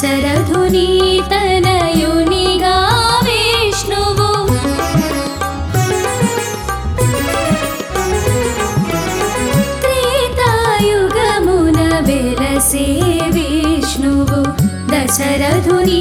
शरधुनीतनयुनि गाविष्णुः त्रेतायुगमुन विरसे विष्णुः दशरधुनि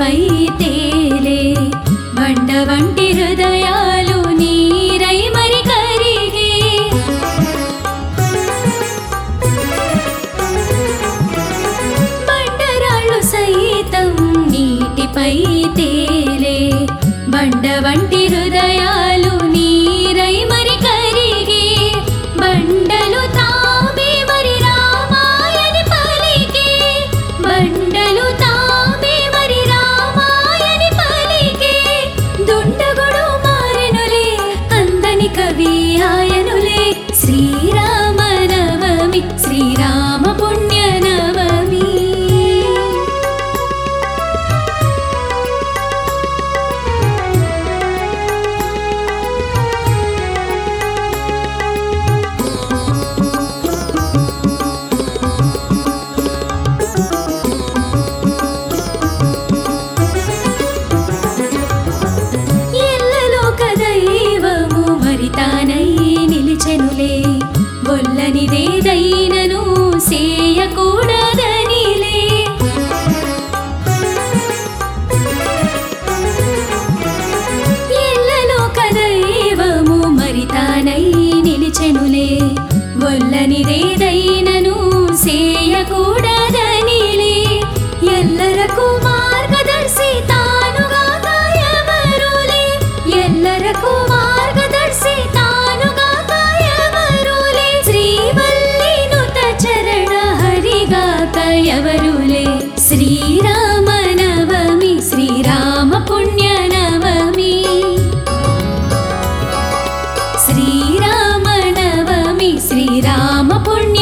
పై తేలే. బండ వంటి హృదయాలు నీరై మరి కరిగే. బండరాళ్ళు సైతం నీటిపై తేలే. బండ వంటి హృదయ see ीनू से रुले श्रीराम नवमि श्रीराम पुण्य नवमी श्रीराम नवमि श्रीराम पुण्य